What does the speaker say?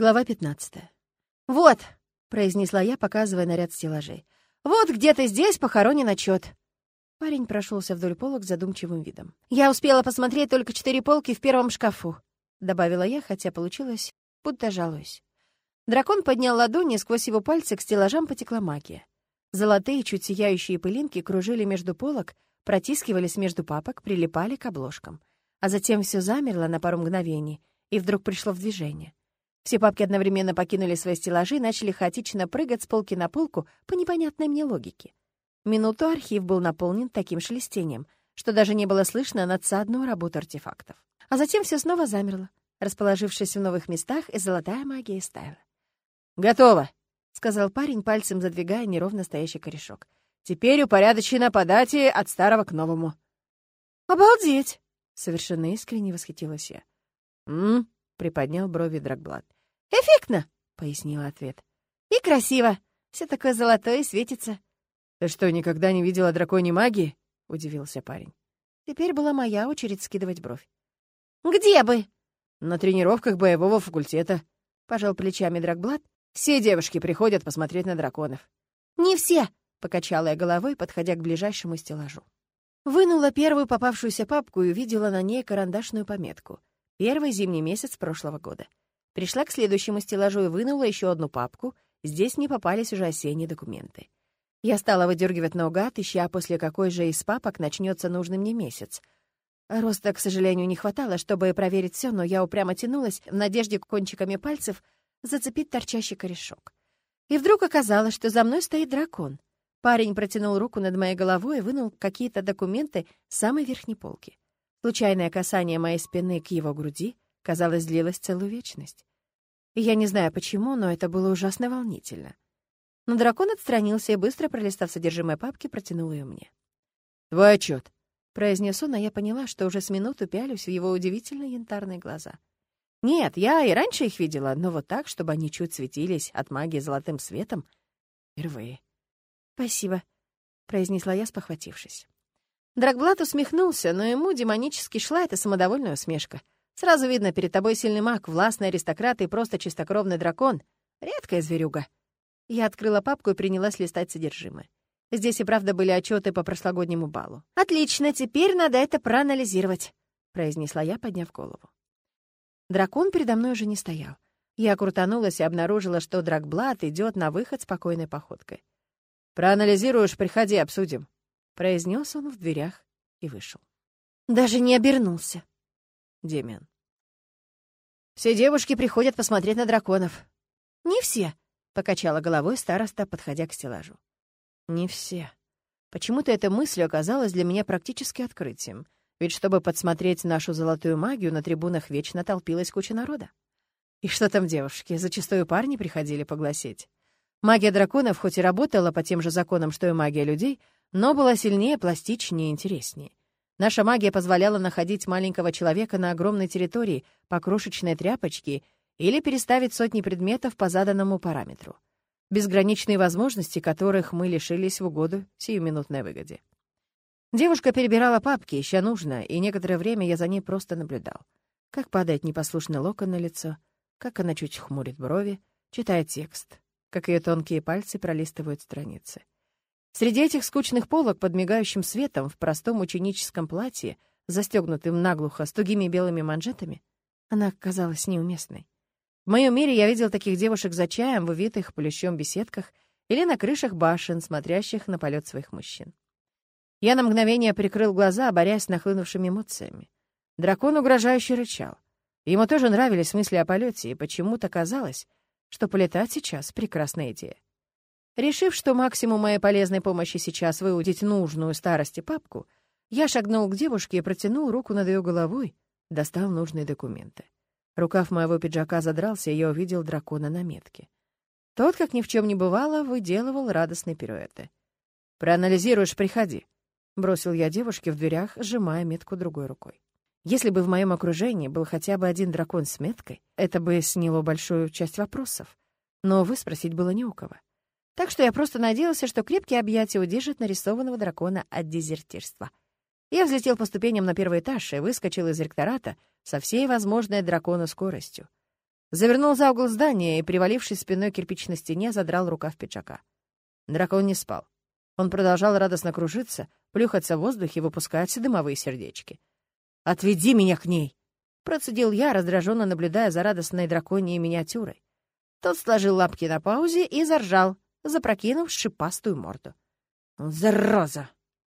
Глава 15. «Вот», — произнесла я, показывая наряд стеллажей. «Вот где-то здесь похоронен отчет. Парень прошелся вдоль полок с задумчивым видом. «Я успела посмотреть только четыре полки в первом шкафу», — добавила я, хотя получилось, будто жалуюсь. Дракон поднял ладони, сквозь его пальцы к стеллажам потекла магия. Золотые, чуть сияющие пылинки кружили между полок, протискивались между папок, прилипали к обложкам. А затем все замерло на пару мгновений и вдруг пришло в движение. Все папки одновременно покинули свои стеллажи и начали хаотично прыгать с полки на полку по непонятной мне логике. Минуту архив был наполнен таким шелестением, что даже не было слышно надсадную работу артефактов. А затем все снова замерло, расположившись в новых местах, и золотая магия стаяла. «Готово!» — сказал парень, пальцем задвигая неровно стоящий корешок. «Теперь упорядочено по дате от старого к новому». «Обалдеть!» — совершенно искренне восхитилась я. «М?» — приподнял брови Драгблад. «Эффектно!» — пояснила ответ. «И красиво! Все такое золотое светится. «Ты что, никогда не видела драконьей магии?» — удивился парень. Теперь была моя очередь скидывать бровь. «Где бы?» «На тренировках боевого факультета», — пожал плечами Драгблад. «Все девушки приходят посмотреть на драконов». «Не все», — покачала я головой, подходя к ближайшему стеллажу. Вынула первую попавшуюся папку и увидела на ней карандашную пометку. Первый зимний месяц прошлого года. Пришла к следующему стеллажу и вынула еще одну папку. Здесь мне попались уже осенние документы. Я стала выдергивать наугад, ища, после какой же из папок начнется нужный мне месяц. Роста, к сожалению, не хватало, чтобы проверить все, но я упрямо тянулась в надежде кончиками пальцев зацепить торчащий корешок. И вдруг оказалось, что за мной стоит дракон. Парень протянул руку над моей головой и вынул какие-то документы с самой верхней полки. Случайное касание моей спины к его груди, казалось, длилось целую вечность. И я не знаю почему, но это было ужасно волнительно. Но дракон отстранился и, быстро пролистав содержимое папки, протянул ее мне. «Твой отчет», — произнес он, а я поняла, что уже с минуту пялюсь в его удивительно янтарные глаза. Нет, я и раньше их видела, но вот так, чтобы они чуть светились от магии золотым светом, впервые. «Спасибо», — произнесла я, спохватившись. Драгблат усмехнулся, но ему демонически шла эта самодовольная усмешка. Сразу видно, перед тобой сильный маг, властный аристократ и просто чистокровный дракон. Редкая зверюга. Я открыла папку и принялась листать содержимое. Здесь и правда были отчеты по прошлогоднему балу. «Отлично, теперь надо это проанализировать», — произнесла я, подняв голову. Дракон передо мной уже не стоял. Я крутанулась и обнаружила, что Драгблат идет на выход спокойной походкой. «Проанализируешь, приходи, обсудим», — произнес он в дверях и вышел. Даже не обернулся. Демиан. «Все девушки приходят посмотреть на драконов». «Не все», покачала головой староста, подходя к стеллажу. Не все. Почему-то эта мысль оказалась для меня практически открытием. Ведь чтобы подсмотреть нашу золотую магию, на трибунах вечно толпилась куча народа. И что там девушки, зачастую парни приходили погласить. Магия драконов хоть и работала по тем же законам, что и магия людей, но была сильнее, пластичнее и интереснее. Наша магия позволяла находить маленького человека на огромной территории по крошечной тряпочке или переставить сотни предметов по заданному параметру. Безграничные возможности, которых мы лишились в угоду сиюминутной выгоде. Девушка перебирала папки, ища нужное, и некоторое время я за ней просто наблюдал. Как падает непослушный локон на лицо, как она чуть хмурит брови, читает текст, как ее тонкие пальцы пролистывают страницы. Среди этих скучных полок под мигающим светом в простом ученическом платье, застегнутым наглухо с тугими белыми манжетами, она казалась неуместной. В моем мире я видел таких девушек за чаем в увитых плющом беседках или на крышах башен, смотрящих на полет своих мужчин. Я на мгновение прикрыл глаза, борясь с нахлынувшими эмоциями. Дракон угрожающе рычал. Ему тоже нравились мысли о полете, и почему-то казалось, что полетать сейчас — прекрасная идея. Решив, что максимум моей полезной помощи сейчас выудить нужную старости папку, я шагнул к девушке и протянул руку над ее головой, достал нужные документы. Рукав моего пиджака задрался, и я увидел дракона на метке. Тот, как ни в чем не бывало, выделывал радостные пируэты. «Проанализируешь, приходи», — бросил я девушке в дверях, сжимая метку другой рукой. Если бы в моем окружении был хотя бы один дракон с меткой, это бы сняло большую часть вопросов. Но выспросить было не у кого. Так что я просто надеялся, что крепкие объятия удержат нарисованного дракона от дезертирства — я взлетел по ступеням на первый этаж и выскочил из ректората со всей возможной дракона скоростью. Завернул за угол здания и, привалившись спиной к кирпичной стене, задрал рукав пиджака. Дракон не спал. Он продолжал радостно кружиться, плюхаться в воздухе, выпуская все дымовые сердечки. «Отведи меня к ней!» — процедил я, раздраженно наблюдая за радостной драконьей миниатюрой. Тот сложил лапки на паузе и заржал, запрокинув шипастую морду. «Зараза!»